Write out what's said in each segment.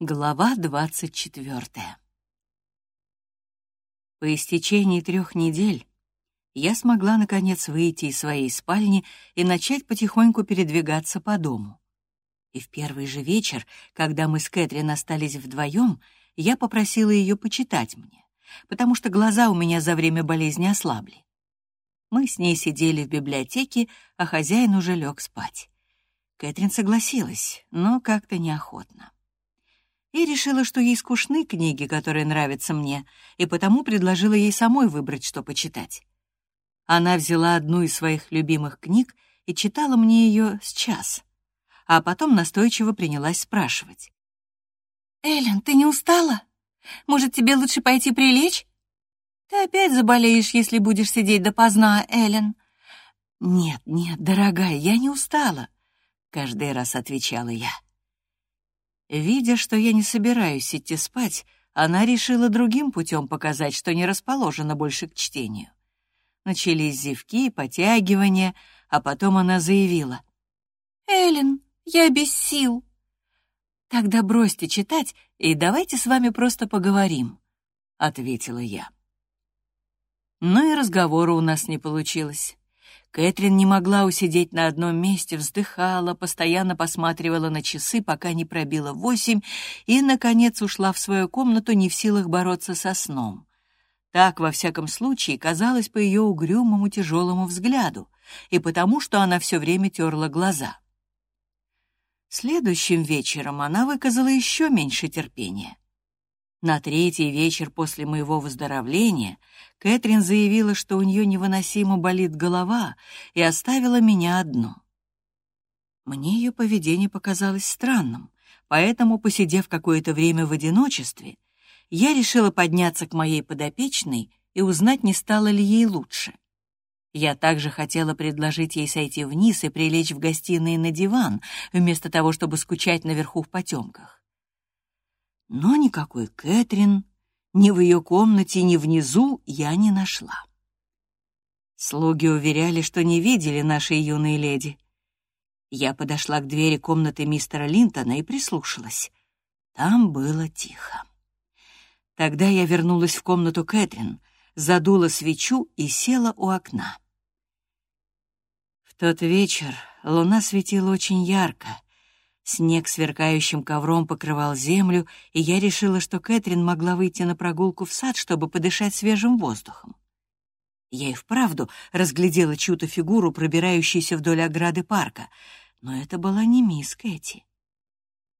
Глава двадцать четвертая. По истечении трех недель я смогла, наконец, выйти из своей спальни и начать потихоньку передвигаться по дому. И в первый же вечер, когда мы с Кэтрин остались вдвоем, я попросила ее почитать мне, потому что глаза у меня за время болезни ослабли. Мы с ней сидели в библиотеке, а хозяин уже лег спать. Кэтрин согласилась, но как-то неохотно. И решила, что ей скучны книги, которые нравятся мне, и потому предложила ей самой выбрать, что почитать. Она взяла одну из своих любимых книг и читала мне ее с час, а потом настойчиво принялась спрашивать. «Эллен, ты не устала? Может, тебе лучше пойти прилечь? Ты опять заболеешь, если будешь сидеть допоздна, Эллен». «Нет, нет, дорогая, я не устала», — каждый раз отвечала я. Видя, что я не собираюсь идти спать, она решила другим путем показать, что не расположена больше к чтению. Начались зевки, потягивания, а потом она заявила. «Эллен, я без сил». «Тогда бросьте читать и давайте с вами просто поговорим», — ответила я. Но и разговора у нас не получилось. Кэтрин не могла усидеть на одном месте, вздыхала, постоянно посматривала на часы, пока не пробила восемь, и, наконец, ушла в свою комнату, не в силах бороться со сном. Так, во всяком случае, казалось по ее угрюмому тяжелому взгляду, и потому, что она все время терла глаза. Следующим вечером она выказала еще меньше терпения. На третий вечер после моего выздоровления Кэтрин заявила, что у нее невыносимо болит голова, и оставила меня одну. Мне ее поведение показалось странным, поэтому, посидев какое-то время в одиночестве, я решила подняться к моей подопечной и узнать, не стало ли ей лучше. Я также хотела предложить ей сойти вниз и прилечь в гостиной на диван, вместо того, чтобы скучать наверху в потемках. Но никакой Кэтрин ни в ее комнате, ни внизу я не нашла. Слуги уверяли, что не видели нашей юной леди. Я подошла к двери комнаты мистера Линтона и прислушалась. Там было тихо. Тогда я вернулась в комнату Кэтрин, задула свечу и села у окна. В тот вечер луна светила очень ярко. Снег сверкающим ковром покрывал землю, и я решила, что Кэтрин могла выйти на прогулку в сад, чтобы подышать свежим воздухом. Я и вправду разглядела чью-то фигуру, пробирающуюся вдоль ограды парка, но это была не мисс Кэти.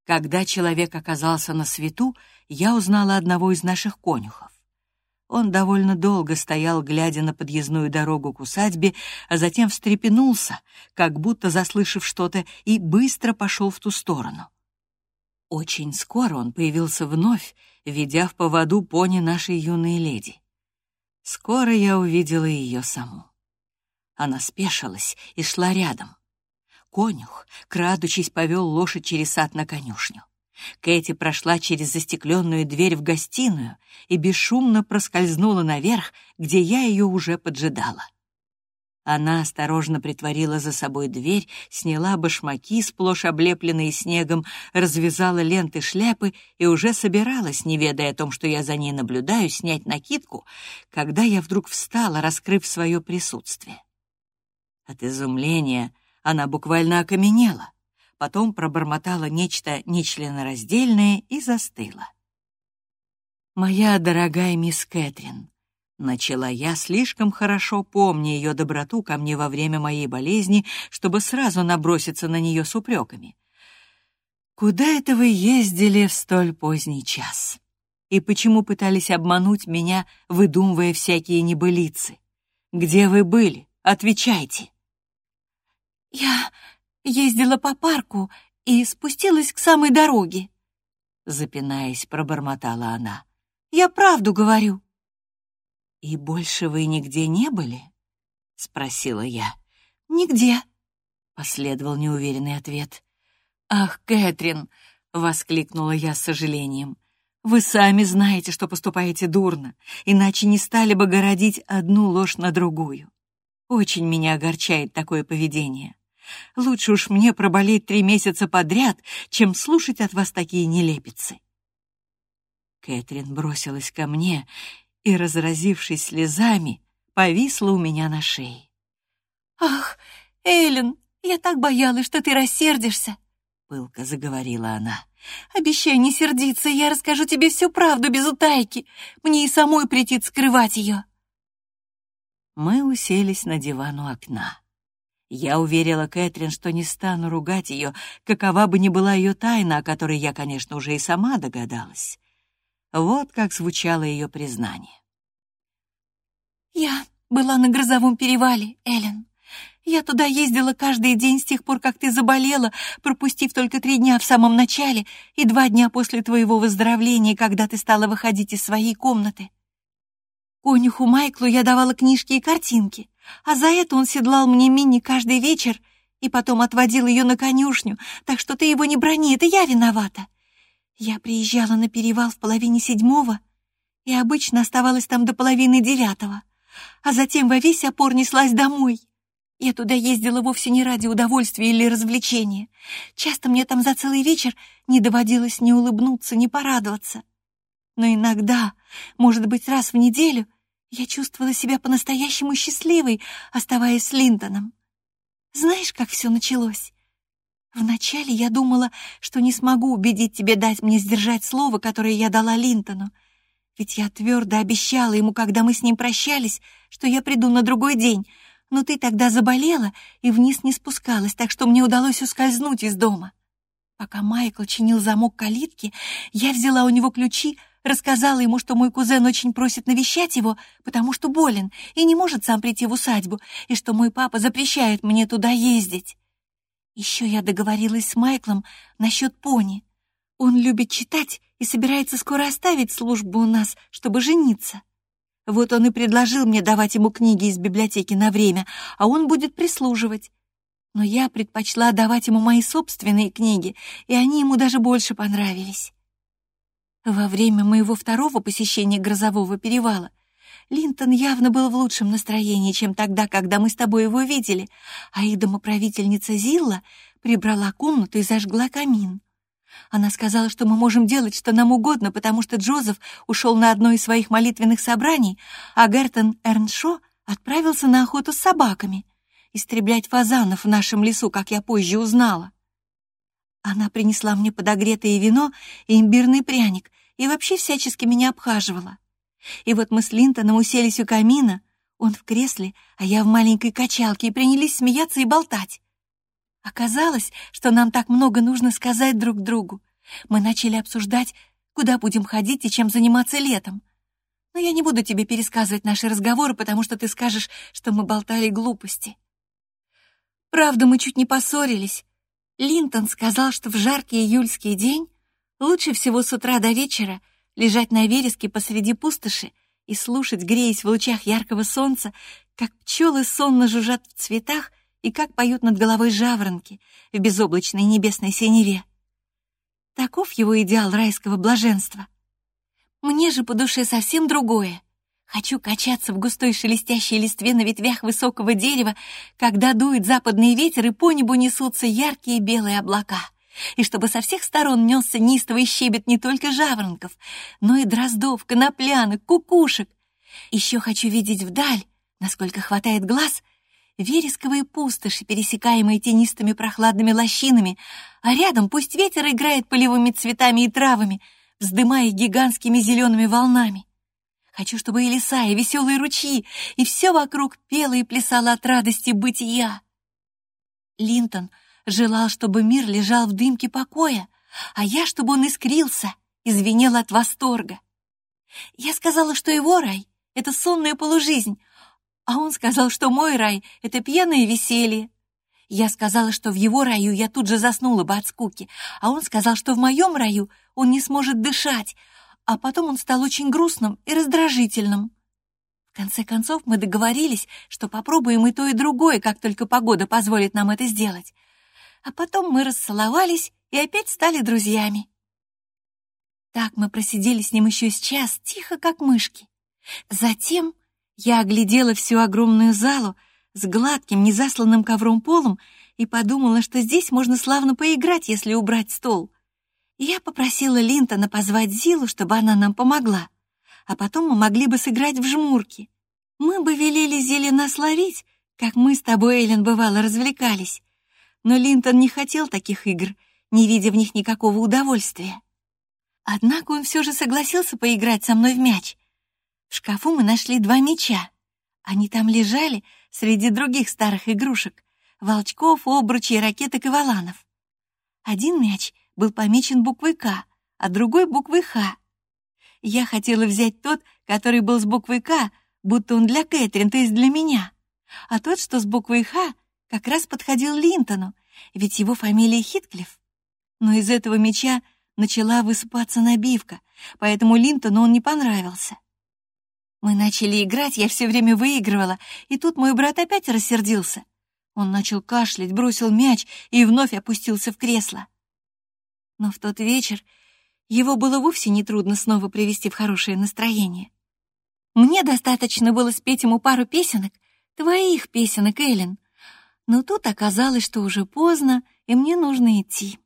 Когда человек оказался на свету, я узнала одного из наших конюхов. Он довольно долго стоял, глядя на подъездную дорогу к усадьбе, а затем встрепенулся, как будто заслышав что-то, и быстро пошел в ту сторону. Очень скоро он появился вновь, ведя в поводу пони нашей юной леди. Скоро я увидела ее саму. Она спешилась и шла рядом. Конюх, крадучись, повел лошадь через сад на конюшню. Кэти прошла через застекленную дверь в гостиную и бесшумно проскользнула наверх, где я ее уже поджидала. Она осторожно притворила за собой дверь, сняла башмаки, сплошь облепленные снегом, развязала ленты шляпы и уже собиралась, не ведая о том, что я за ней наблюдаю, снять накидку, когда я вдруг встала, раскрыв свое присутствие. От изумления она буквально окаменела, потом пробормотала нечто нечленораздельное и застыла. «Моя дорогая мисс Кэтрин», — начала я, слишком хорошо помня ее доброту ко мне во время моей болезни, чтобы сразу наброситься на нее с упреками. «Куда это вы ездили в столь поздний час? И почему пытались обмануть меня, выдумывая всякие небылицы? Где вы были? Отвечайте!» «Я ездила по парку и спустилась к самой дороге», — запинаясь, пробормотала она. «Я правду говорю». «И больше вы нигде не были?» — спросила я. «Нигде», — последовал неуверенный ответ. «Ах, Кэтрин!» — воскликнула я с сожалением. «Вы сами знаете, что поступаете дурно, иначе не стали бы городить одну ложь на другую. Очень меня огорчает такое поведение. Лучше уж мне проболеть три месяца подряд, чем слушать от вас такие нелепицы. Кэтрин бросилась ко мне и, разразившись слезами, повисла у меня на шее. «Ах, Эллен, я так боялась, что ты рассердишься!» — пылко заговорила она. «Обещай не сердиться, я расскажу тебе всю правду без утайки. Мне и самой прийти скрывать ее». Мы уселись на диван у окна. Я уверила Кэтрин, что не стану ругать ее, какова бы ни была ее тайна, о которой я, конечно, уже и сама догадалась. Вот как звучало ее признание. «Я была на грозовом перевале, Эллен. Я туда ездила каждый день с тех пор, как ты заболела, пропустив только три дня в самом начале и два дня после твоего выздоровления, когда ты стала выходить из своей комнаты. Конюху Майклу я давала книжки и картинки, а за это он седлал мне Минни каждый вечер и потом отводил ее на конюшню, так что ты его не брони, это я виновата. Я приезжала на перевал в половине седьмого и обычно оставалась там до половины девятого, а затем во весь опор неслась домой. Я туда ездила вовсе не ради удовольствия или развлечения. Часто мне там за целый вечер не доводилось ни улыбнуться, ни порадоваться. Но иногда, может быть, раз в неделю, я чувствовала себя по-настоящему счастливой, оставаясь с Линтоном. Знаешь, как все началось? Вначале я думала, что не смогу убедить тебя дать мне сдержать слово, которое я дала Линтону. Ведь я твердо обещала ему, когда мы с ним прощались, что я приду на другой день — но ты тогда заболела и вниз не спускалась, так что мне удалось ускользнуть из дома. Пока Майкл чинил замок калитки, я взяла у него ключи, рассказала ему, что мой кузен очень просит навещать его, потому что болен и не может сам прийти в усадьбу, и что мой папа запрещает мне туда ездить. Еще я договорилась с Майклом насчет пони. Он любит читать и собирается скоро оставить службу у нас, чтобы жениться. Вот он и предложил мне давать ему книги из библиотеки на время, а он будет прислуживать. Но я предпочла давать ему мои собственные книги, и они ему даже больше понравились. Во время моего второго посещения грозового перевала Линтон явно был в лучшем настроении, чем тогда, когда мы с тобой его видели, а их домоправительница Зилла прибрала комнату и зажгла камин. Она сказала, что мы можем делать, что нам угодно, потому что Джозеф ушел на одно из своих молитвенных собраний, а Гертон Эрншо отправился на охоту с собаками, истреблять фазанов в нашем лесу, как я позже узнала. Она принесла мне подогретое вино и имбирный пряник и вообще всячески меня обхаживала. И вот мы с Линтоном уселись у камина, он в кресле, а я в маленькой качалке, и принялись смеяться и болтать. Оказалось, что нам так много нужно сказать друг другу. Мы начали обсуждать, куда будем ходить и чем заниматься летом. Но я не буду тебе пересказывать наши разговоры, потому что ты скажешь, что мы болтали глупости. Правда, мы чуть не поссорились. Линтон сказал, что в жаркий июльский день лучше всего с утра до вечера лежать на вереске посреди пустоши и слушать, греясь в лучах яркого солнца, как пчелы сонно жужжат в цветах и как поют над головой жаворонки в безоблачной небесной синеве. Таков его идеал райского блаженства. Мне же по душе совсем другое. Хочу качаться в густой шелестящей листве на ветвях высокого дерева, когда дует западный ветер и по небу несутся яркие белые облака. И чтобы со всех сторон несся нистовый щебет не только жаворонков, но и дроздов, коноплянок, кукушек. Еще хочу видеть вдаль, насколько хватает глаз — вересковые пустоши, пересекаемые тенистыми прохладными лощинами, а рядом пусть ветер играет полевыми цветами и травами, вздымая гигантскими зелеными волнами. Хочу, чтобы и леса, и веселые ручьи, и все вокруг пело и плясало от радости бытия. Линтон желал, чтобы мир лежал в дымке покоя, а я, чтобы он искрился и звенел от восторга. Я сказала, что его рай — это сонная полужизнь, а он сказал, что мой рай — это пьяное веселье. Я сказала, что в его раю я тут же заснула бы от скуки, а он сказал, что в моем раю он не сможет дышать, а потом он стал очень грустным и раздражительным. В конце концов мы договорились, что попробуем и то, и другое, как только погода позволит нам это сделать. А потом мы расцеловались и опять стали друзьями. Так мы просидели с ним еще с час, тихо, как мышки. Затем я оглядела всю огромную залу с гладким, незасланным ковром полом и подумала, что здесь можно славно поиграть, если убрать стол. Я попросила Линтона позвать Зилу, чтобы она нам помогла, а потом мы могли бы сыграть в жмурки. Мы бы велели Зиле нас ловить, как мы с тобой, Эллен, бывало развлекались. Но Линтон не хотел таких игр, не видя в них никакого удовольствия. Однако он все же согласился поиграть со мной в мяч. В шкафу мы нашли два мяча. Они там лежали среди других старых игрушек — волчков, обручей, ракеток и валанов. Один мяч был помечен буквой «К», а другой — буквой «Х». Я хотела взять тот, который был с буквой «К», будто он для Кэтрин, то есть для меня. А тот, что с буквой «Х», как раз подходил Линтону, ведь его фамилия Хитклифф. Но из этого мяча начала высыпаться набивка, поэтому Линтону он не понравился. Мы начали играть, я все время выигрывала, и тут мой брат опять рассердился. Он начал кашлять, бросил мяч и вновь опустился в кресло. Но в тот вечер его было вовсе не трудно снова привести в хорошее настроение. Мне достаточно было спеть ему пару песенок, твоих песенок, Эллен. Но тут оказалось, что уже поздно, и мне нужно идти.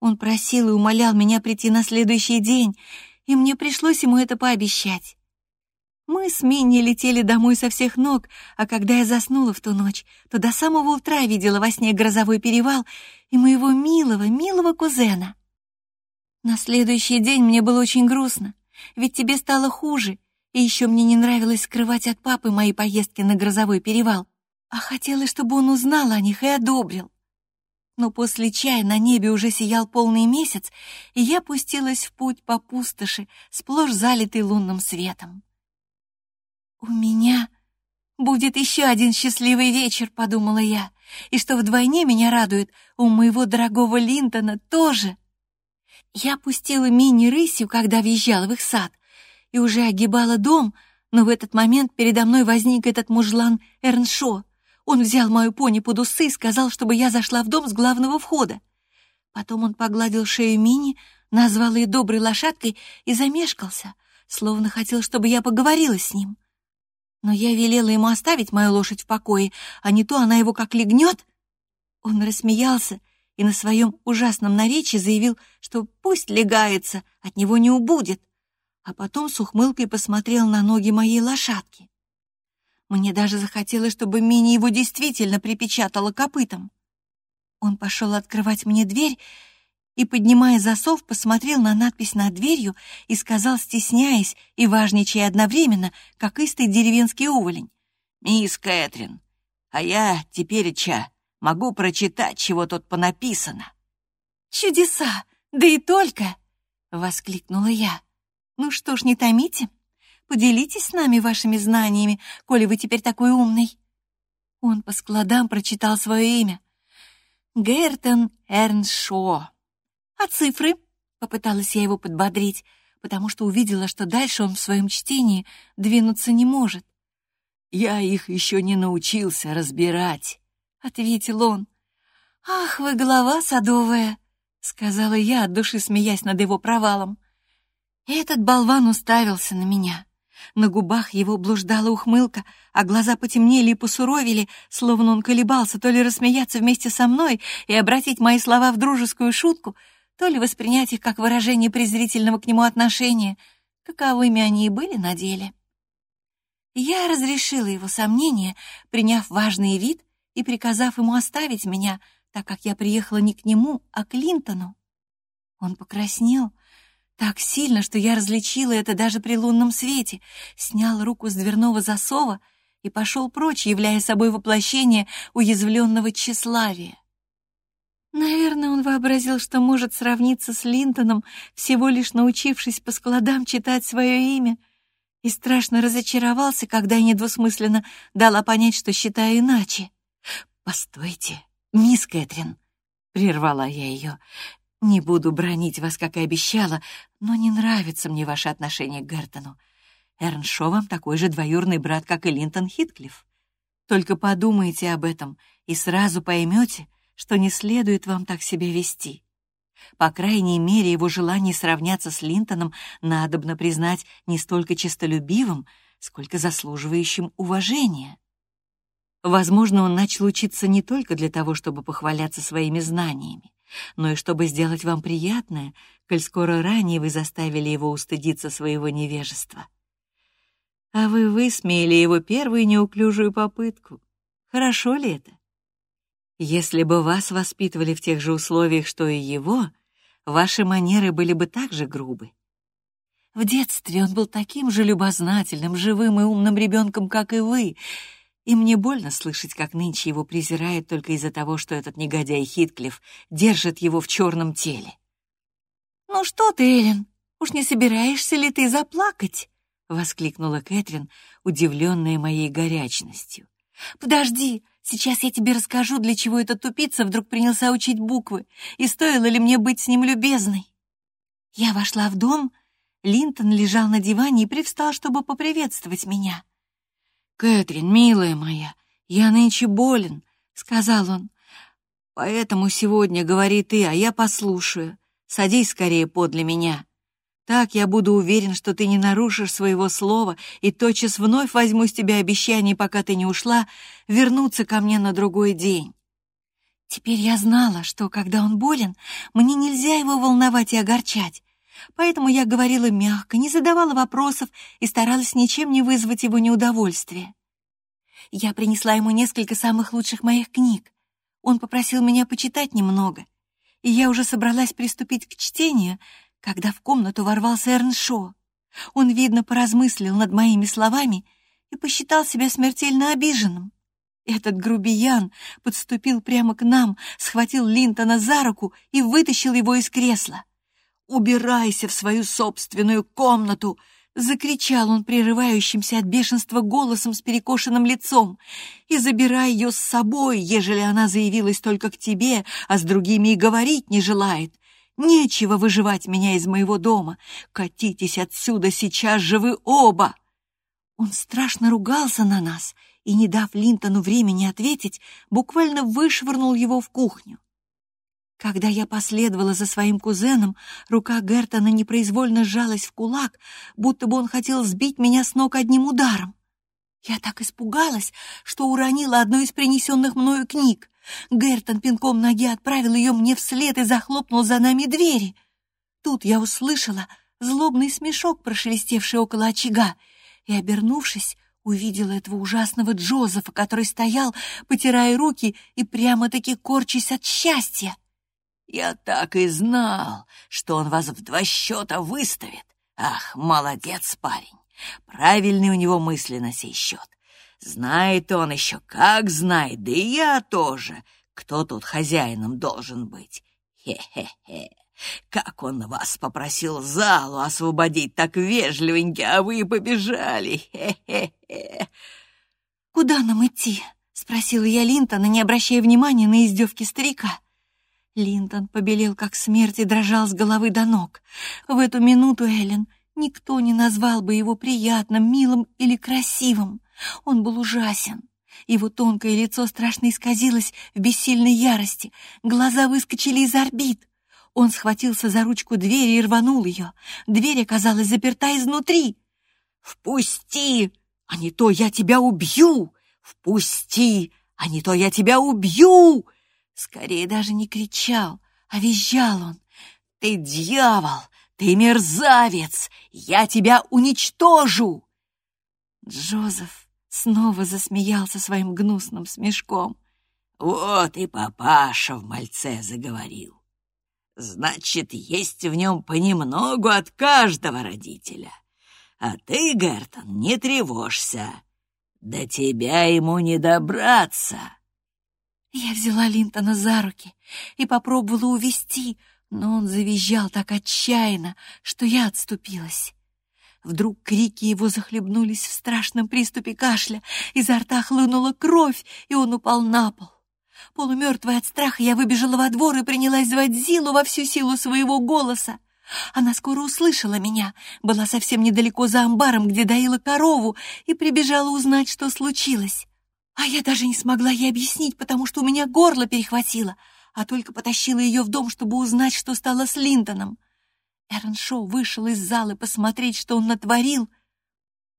Он просил и умолял меня прийти на следующий день, и мне пришлось ему это пообещать. Мы с Минни летели домой со всех ног, а когда я заснула в ту ночь, то до самого утра видела во сне грозовой перевал и моего милого, милого кузена. На следующий день мне было очень грустно, ведь тебе стало хуже, и еще мне не нравилось скрывать от папы мои поездки на грозовой перевал, а хотелось, чтобы он узнал о них и одобрил. Но после чая на небе уже сиял полный месяц, и я пустилась в путь по пустоши, сплошь залитой лунным светом. «У меня будет еще один счастливый вечер», — подумала я, «и что вдвойне меня радует, у моего дорогого Линтона тоже». Я пустила мини-рысью, когда въезжала в их сад, и уже огибала дом, но в этот момент передо мной возник этот мужлан Эрншо. Он взял мою пони под усы и сказал, чтобы я зашла в дом с главного входа. Потом он погладил шею Мини, назвал ее доброй лошадкой и замешкался, словно хотел, чтобы я поговорила с ним. Но я велела ему оставить мою лошадь в покое, а не то она его как легнет. Он рассмеялся и на своем ужасном наречии заявил, что пусть легается, от него не убудет, а потом с ухмылкой посмотрел на ноги моей лошадки. Мне даже захотелось, чтобы Мини его действительно припечатала копытом. Он пошел открывать мне дверь и, поднимая засов, посмотрел на надпись над дверью и сказал, стесняясь и важничая одновременно, как истый деревенский уволень. «Мисс Кэтрин, а я теперь, ча, могу прочитать, чего тут понаписано». «Чудеса! Да и только!» — воскликнула я. «Ну что ж, не томите. Поделитесь с нами вашими знаниями, коли вы теперь такой умный». Он по складам прочитал свое имя. Гертон Эрншо. «А цифры?» — попыталась я его подбодрить, потому что увидела, что дальше он в своем чтении двинуться не может. «Я их еще не научился разбирать», — ответил он. «Ах, вы голова садовая», — сказала я, от души смеясь над его провалом. Этот болван уставился на меня. На губах его блуждала ухмылка, а глаза потемнели и посуровили, словно он колебался то ли рассмеяться вместе со мной и обратить мои слова в дружескую шутку, то ли воспринять их как выражение презрительного к нему отношения, каковыми они и были на деле. Я разрешила его сомнения, приняв важный вид и приказав ему оставить меня, так как я приехала не к нему, а к Линтону. Он покраснел, так сильно, что я различила это даже при лунном свете, снял руку с дверного засова и пошел прочь, являя собой воплощение уязвленного тщеславия. Наверное, он вообразил, что может сравниться с Линтоном, всего лишь научившись по складам читать свое имя, и страшно разочаровался, когда я недвусмысленно дала понять, что считаю иначе. «Постойте, мисс Кэтрин», — прервала я ее, не буду бронить вас, как и обещала, но не нравится мне ваше отношение к Гертону. Эрншо вам такой же двоюрный брат, как и Линтон Хитклифф. Только подумайте об этом и сразу поймете, что не следует вам так себя вести. По крайней мере, его желание сравняться с Линтоном надобно признать не столько честолюбивым, сколько заслуживающим уважения. Возможно, он начал учиться не только для того, чтобы похваляться своими знаниями. Но и чтобы сделать вам приятное, коль скоро ранее вы заставили его устыдиться своего невежества. А вы высмеяли его первую неуклюжую попытку. Хорошо ли это? Если бы вас воспитывали в тех же условиях, что и его, ваши манеры были бы так же грубы. В детстве он был таким же любознательным, живым и умным ребенком, как и вы, и мне больно слышать, как нынче его презирают только из-за того, что этот негодяй Хитклифф держит его в черном теле. «Ну что ты, Эллен, уж не собираешься ли ты заплакать?» — воскликнула Кэтрин, удивленная моей горячностью. «Подожди, сейчас я тебе расскажу, для чего этот тупица вдруг принялся учить буквы, и стоило ли мне быть с ним любезной». Я вошла в дом, Линтон лежал на диване и привстал, чтобы поприветствовать меня. «Кэтрин, милая моя, я нынче болен», — сказал он. «Поэтому сегодня говори ты, а я послушаю. Садись скорее подле меня». Так я буду уверен, что ты не нарушишь своего слова, и тотчас вновь возьму с тебя обещание, пока ты не ушла, вернуться ко мне на другой день. Теперь я знала, что, когда он болен, мне нельзя его волновать и огорчать. Поэтому я говорила мягко, не задавала вопросов и старалась ничем не вызвать его неудовольствие. Я принесла ему несколько самых лучших моих книг. Он попросил меня почитать немного, и я уже собралась приступить к чтению, когда в комнату ворвался Эрншо. Он, видно, поразмыслил над моими словами и посчитал себя смертельно обиженным. Этот грубиян подступил прямо к нам, схватил Линтона за руку и вытащил его из кресла. «Убирайся в свою собственную комнату!» Закричал он прерывающимся от бешенства голосом с перекошенным лицом. «И забирай ее с собой, ежели она заявилась только к тебе, а с другими и говорить не желает. Нечего выживать меня из моего дома. Катитесь отсюда сейчас же вы оба!» Он страшно ругался на нас и, не дав Линтону времени ответить, буквально вышвырнул его в кухню. Когда я последовала за своим кузеном, рука Гертона непроизвольно сжалась в кулак, будто бы он хотел сбить меня с ног одним ударом. Я так испугалась, что уронила одну из принесенных мною книг. Гертон пинком ноги отправил ее мне вслед и захлопнул за нами двери. Тут я услышала злобный смешок, прошелестевший около очага, и, обернувшись, увидела этого ужасного Джозефа, который стоял, потирая руки и прямо-таки корчась от счастья. «Я так и знал, что он вас в два счета выставит. Ах, молодец парень! Правильные у него мысли на сей счет. Знает он еще, как знает, да и я тоже, кто тут хозяином должен быть. Хе-хе-хе. Как он вас попросил залу освободить так вежливенько, а вы побежали. Хе-хе-хе. «Куда нам идти?» — спросила я Линтона, не обращая внимания на издевки старика. Линтон побелел как смерть и дрожал с головы до ног. В эту минуту, Эллен, никто не назвал бы его приятным, милым или красивым. Он был ужасен. Его тонкое лицо страшно исказилось в бессильной ярости, глаза выскочили из орбит. Он схватился за ручку двери и рванул ее. Дверь оказалась заперта изнутри. «Впусти, а не то я тебя убью! Впусти, а не то я тебя убью!» Скорее даже не кричал, а визжал он. «Ты дьявол! Ты мерзавец! Я тебя уничтожу!» Джозеф снова засмеялся своим гнусным смешком. «Вот и папаша в мальце заговорил. Значит, есть в нем понемногу от каждого родителя. А ты, Гертон, не тревожься. До тебя ему не добраться». Я взяла Линтона за руки и попробовала увести, но он завизжал так отчаянно, что я отступилась. Вдруг крики его захлебнулись в страшном приступе кашля, изо рта хлынула кровь, и он упал на пол. Полумертвая от страха, я выбежала во двор и принялась звать Зилу во всю силу своего голоса. Она скоро услышала меня, была совсем недалеко за амбаром, где доила корову, и прибежала узнать, что случилось. А я даже не смогла ей объяснить, потому что у меня горло перехватило, а только потащила ее в дом, чтобы узнать, что стало с Линтоном. Эрншоу вышел из зала посмотреть, что он натворил,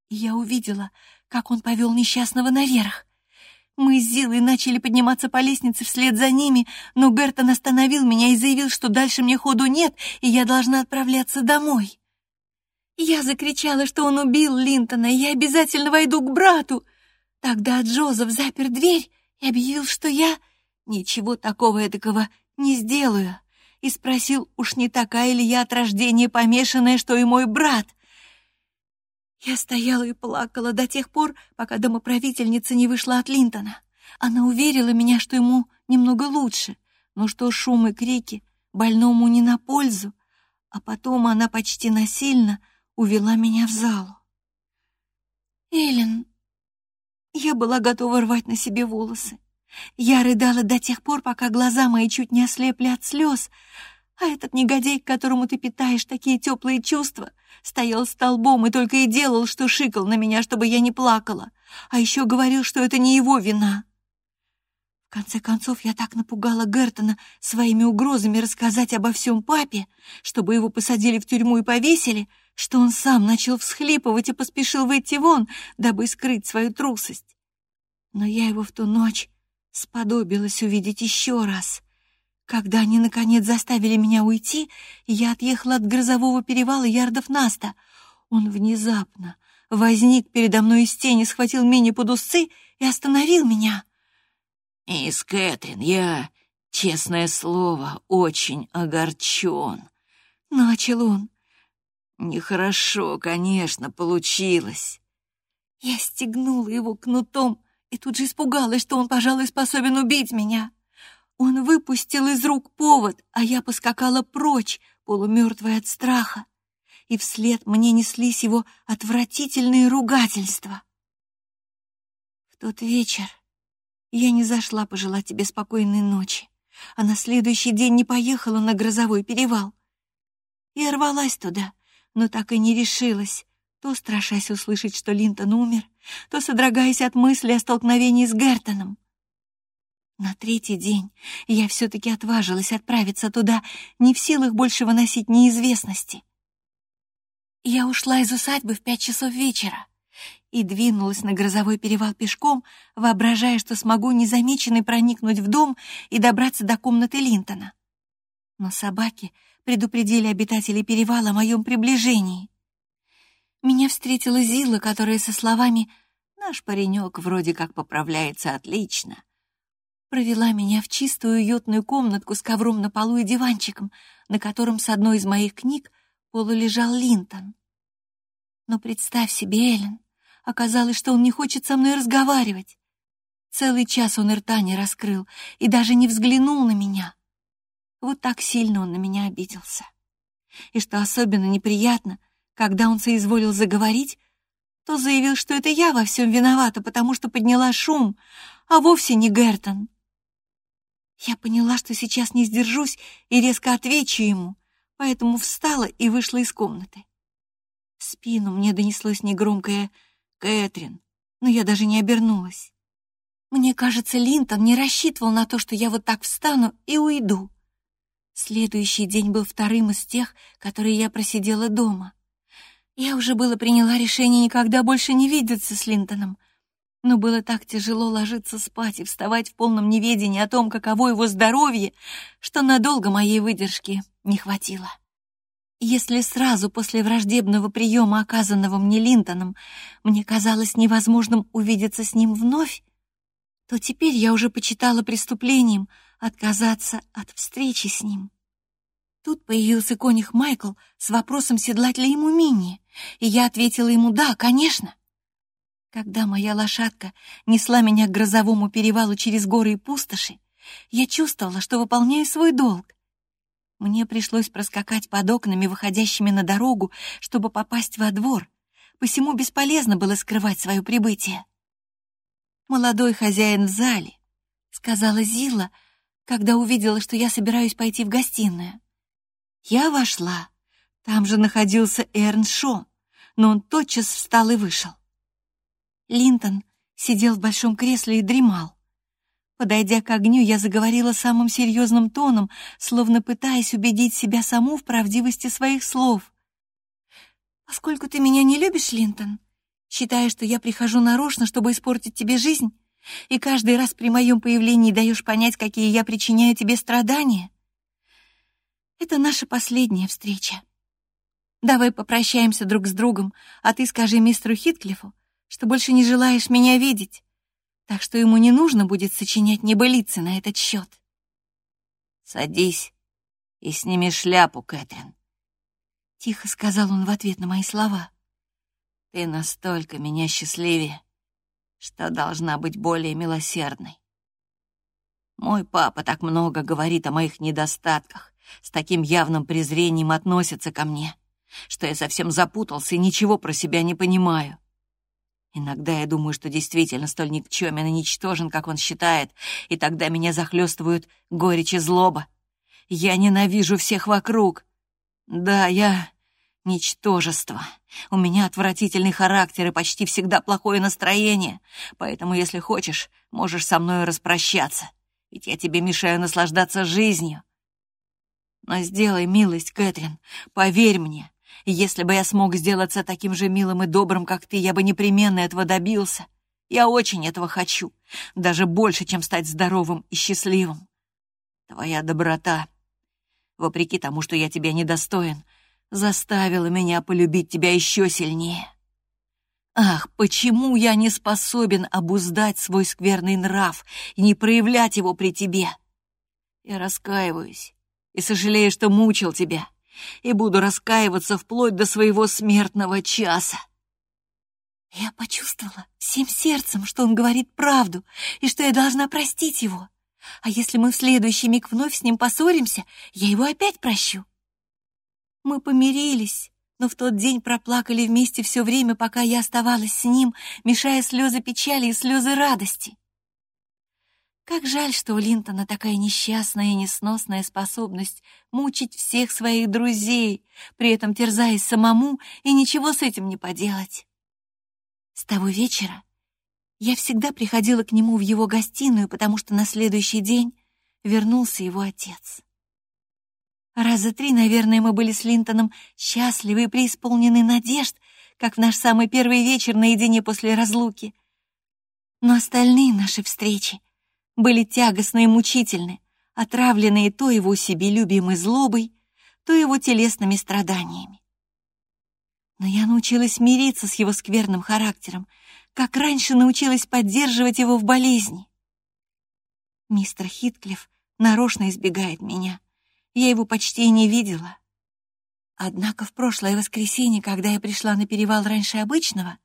и я увидела, как он повел несчастного наверх. Мы с Зилой начали подниматься по лестнице вслед за ними, но Гертон остановил меня и заявил, что дальше мне ходу нет, и я должна отправляться домой. Я закричала, что он убил Линтона, и я обязательно войду к брату. Тогда Джозеф запер дверь и объявил, что я ничего такого эдакого не сделаю, и спросил, уж не такая ли я от рождения помешанная, что и мой брат. Я стояла и плакала до тех пор, пока домоправительница не вышла от Линтона. Она уверила меня, что ему немного лучше, но что шум и крики больному не на пользу, а потом она почти насильно увела меня в залу. Эллен, я была готова рвать на себе волосы. Я рыдала до тех пор, пока глаза мои чуть не ослепли от слез, а этот негодяй, к которому ты питаешь такие теплые чувства, стоял столбом и только и делал, что шикал на меня, чтобы я не плакала, а еще говорил, что это не его вина. В конце концов, я так напугала Гертона своими угрозами рассказать обо всем папе, чтобы его посадили в тюрьму и повесили, что он сам начал всхлипывать и поспешил выйти вон, дабы скрыть свою трусость. Но я его в ту ночь сподобилась увидеть еще раз — когда они, наконец, заставили меня уйти, я отъехала от грозового перевала ярдов Наста. Он внезапно возник передо мной из тени, схватил меня под усы и остановил меня. «Мисс Кэтрин, я, честное слово, очень огорчен», — начал он. «Нехорошо, конечно, получилось». Я стегнула его кнутом и тут же испугалась, что он, пожалуй, способен убить меня. Он выпустил из рук повод, а я поскакала прочь, полумертвая от страха, и вслед мне неслись его отвратительные ругательства. В тот вечер я не зашла пожелать тебе спокойной ночи, а на следующий день не поехала на грозовой перевал. Я рвалась туда, но так и не решилась, то страшась услышать, что Линтон умер, то содрогаясь от мысли о столкновении с Гертоном. На третий день я все-таки отважилась отправиться туда, не в силах больше выносить неизвестности. Я ушла из усадьбы в пять часов вечера и двинулась на грозовой перевал пешком, воображая, что смогу незамеченной проникнуть в дом и добраться до комнаты Линтона. Но собаки предупредили обитателей перевала о моем приближении. Меня встретила Зила, которая со словами «Наш паренек вроде как поправляется отлично», провела меня в чистую уютную комнатку с ковром на полу и диванчиком, на котором с одной из моих книг полулежал Линтон. Но представь себе, Эллен, оказалось, что он не хочет со мной разговаривать. Целый час он рта не раскрыл и даже не взглянул на меня. Вот так сильно он на меня обиделся. И что особенно неприятно, когда он соизволил заговорить, то заявил, что это я во всем виновата, потому что подняла шум, а вовсе не Гертон. Я поняла, что сейчас не сдержусь и резко отвечу ему, поэтому встала и вышла из комнаты. В спину мне донеслось негромкое «Кэтрин», но я даже не обернулась. Мне кажется, Линтон не рассчитывал на то, что я вот так встану и уйду. Следующий день был вторым из тех, которые я просидела дома. Я уже было приняла решение никогда больше не видеться с Линтоном, но было так тяжело ложиться спать и вставать в полном неведении о том, каково его здоровье, что надолго моей выдержки не хватило. Если сразу после враждебного приема, оказанного мне Линтоном, мне казалось невозможным увидеться с ним вновь, то теперь я уже почитала преступлением отказаться от встречи с ним. Тут появился конюх Майкл с вопросом, седлать ли ему Минни, и я ответила ему «да, конечно». Когда моя лошадка несла меня к грозовому перевалу через горы и пустоши, я чувствовала, что выполняю свой долг. Мне пришлось проскакать под окнами, выходящими на дорогу, чтобы попасть во двор, посему бесполезно было скрывать свое прибытие. «Молодой хозяин в зале», — сказала Зила, когда увидела, что я собираюсь пойти в гостиную. Я вошла. Там же находился Эрн Шо, но он тотчас встал и вышел. Линтон сидел в большом кресле и дремал. Подойдя к огню, я заговорила самым серьезным тоном, словно пытаясь убедить себя саму в правдивости своих слов. «Поскольку ты меня не любишь, Линтон, считая, что я прихожу нарочно, чтобы испортить тебе жизнь, и каждый раз при моем появлении даешь понять, какие я причиняю тебе страдания? Это наша последняя встреча. Давай попрощаемся друг с другом, а ты скажи мистеру Хитклифу, что больше не желаешь меня видеть, так что ему не нужно будет сочинять небылицы на этот счет. Садись и сними шляпу, Кэтрин. Тихо сказал он в ответ на мои слова. Ты настолько меня счастливее, что должна быть более милосердной. Мой папа так много говорит о моих недостатках, с таким явным презрением относится ко мне, что я совсем запутался и ничего про себя не понимаю. Иногда я думаю, что действительно столь никчемен и ничтожен, как он считает, и тогда меня захлестывают горечь и злоба. Я ненавижу всех вокруг. Да, я Ничтожество. У меня отвратительный характер и почти всегда плохое настроение, поэтому, если хочешь, можешь со мной распрощаться, ведь я тебе мешаю наслаждаться жизнью. Но сделай милость, Кэтрин, поверь мне, если бы я смог сделаться таким же милым и добрым, как ты, я бы непременно этого добился. Я очень этого хочу, даже больше, чем стать здоровым и счастливым. Твоя доброта, вопреки тому, что я тебя недостоин, — заставила меня полюбить тебя еще сильнее. Ах, почему я не способен обуздать свой скверный нрав и не проявлять его при тебе? Я раскаиваюсь и сожалею, что мучил тебя, и буду раскаиваться вплоть до своего смертного часа. Я почувствовала всем сердцем, что он говорит правду, и что я должна простить его. А если мы в следующий миг вновь с ним поссоримся, я его опять прощу. Мы помирились, но в тот день проплакали вместе все время, пока я оставалась с ним, мешая слезы печали и слезы радости. Как жаль, что у Линтона такая несчастная и несносная способность мучить всех своих друзей, при этом терзаясь самому и ничего с этим не поделать. С того вечера я всегда приходила к нему в его гостиную, потому что на следующий день вернулся его отец. Раза три, наверное, мы были с Линтоном счастливы и преисполнены надежд, как в наш самый первый вечер наедине после разлуки. Но остальные наши встречи были тягостны и мучительны, отравленные то его себелюбием и злобой, то его телесными страданиями. Но я научилась мириться с его скверным характером, как раньше научилась поддерживать его в болезни. Мистер Хитклифф нарочно избегает меня — я его почти и не видела. Однако в прошлое воскресенье, когда я пришла на перевал раньше обычного,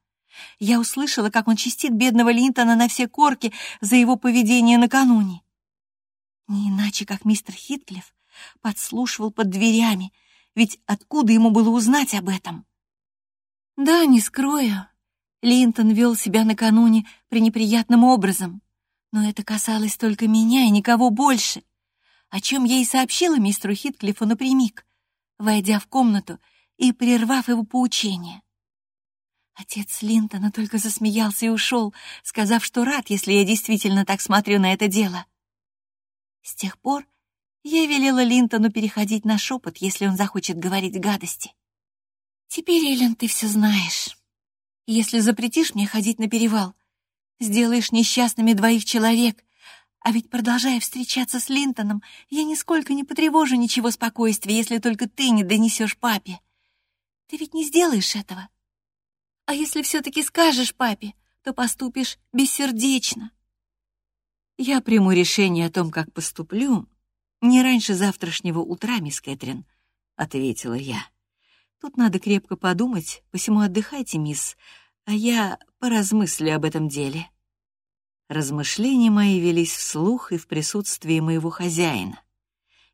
я услышала, как он чистит бедного Линтона на все корки за его поведение накануне. Не иначе, как мистер Хитклифф подслушивал под дверями, ведь откуда ему было узнать об этом? Да, не скрою, Линтон вел себя накануне пренеприятным образом, но это касалось только меня и никого больше о чем я и сообщила мистеру Хитклифу напрямик, войдя в комнату и прервав его поучение. Отец Линтона только засмеялся и ушел, сказав, что рад, если я действительно так смотрю на это дело. С тех пор я велела Линтону переходить на шепот, если он захочет говорить гадости. Теперь, Эллен, ты все знаешь. Если запретишь мне ходить на перевал, сделаешь несчастными двоих человек, а ведь, продолжая встречаться с Линтоном, я нисколько не потревожу ничего спокойствия, если только ты не донесешь папе. Ты ведь не сделаешь этого. А если все-таки скажешь папе, то поступишь бессердечно. Я приму решение о том, как поступлю, не раньше завтрашнего утра, мисс Кэтрин, — ответила я. Тут надо крепко подумать, посему отдыхайте, мисс, а я поразмыслю об этом деле. Размышления мои велись вслух и в присутствии моего хозяина.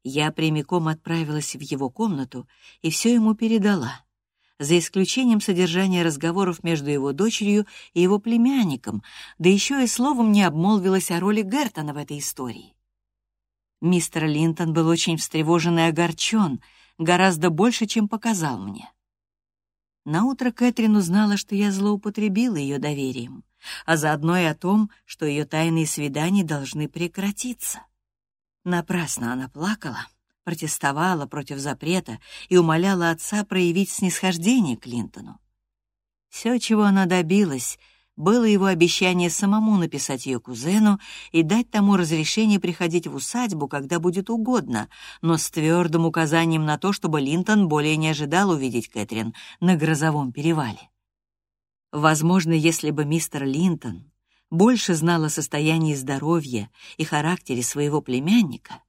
Я прямиком отправилась в его комнату и все ему передала, за исключением содержания разговоров между его дочерью и его племянником, да еще и словом не обмолвилась о роли Гертона в этой истории. Мистер Линтон был очень встревожен и огорчен, гораздо больше, чем показал мне. Наутро Кэтрин узнала, что я злоупотребила ее доверием а заодно и о том, что ее тайные свидания должны прекратиться. Напрасно она плакала, протестовала против запрета и умоляла отца проявить снисхождение Клинтону. Все, чего она добилась, было его обещание самому написать ее кузену и дать тому разрешение приходить в усадьбу, когда будет угодно, но с твердым указанием на то, чтобы Линтон более не ожидал увидеть Кэтрин на грозовом перевале. Возможно, если бы мистер Линтон больше знал о состоянии здоровья и характере своего племянника,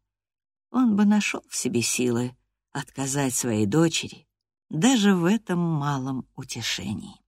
он бы нашел в себе силы отказать своей дочери даже в этом малом утешении.